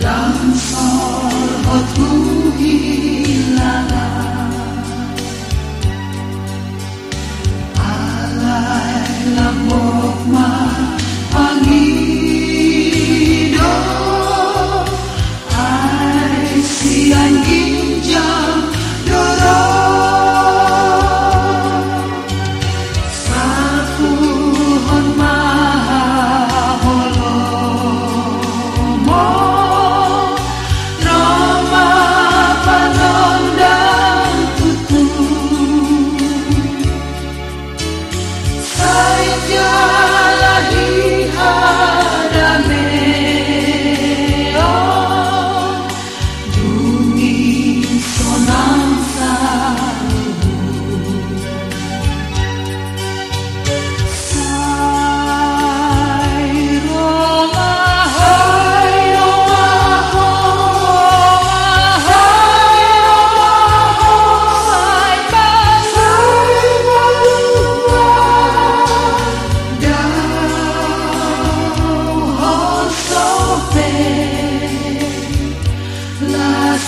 Lanzar hat nur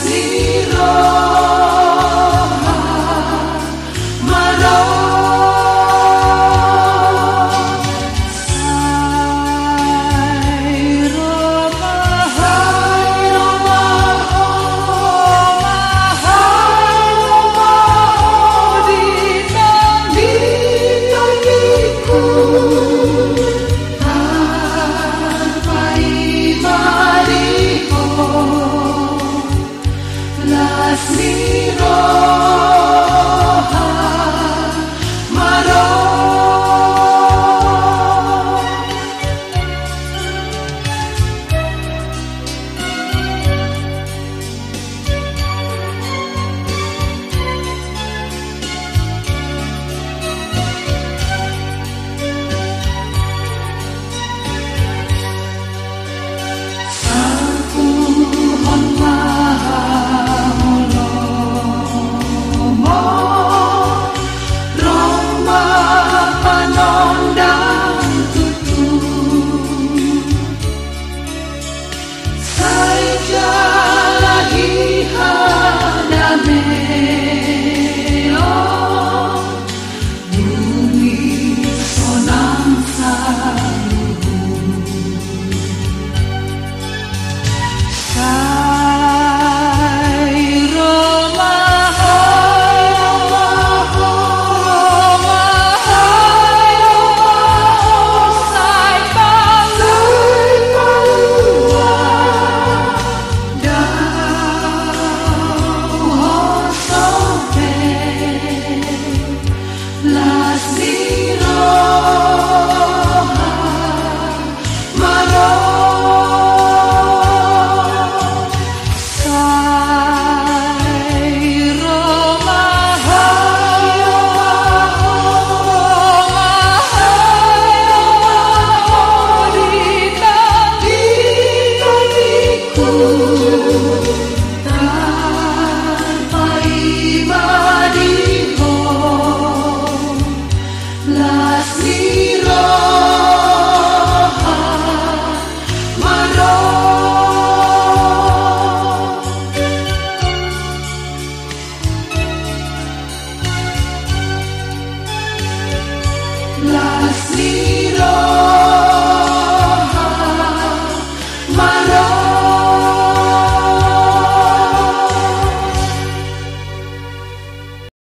Zero.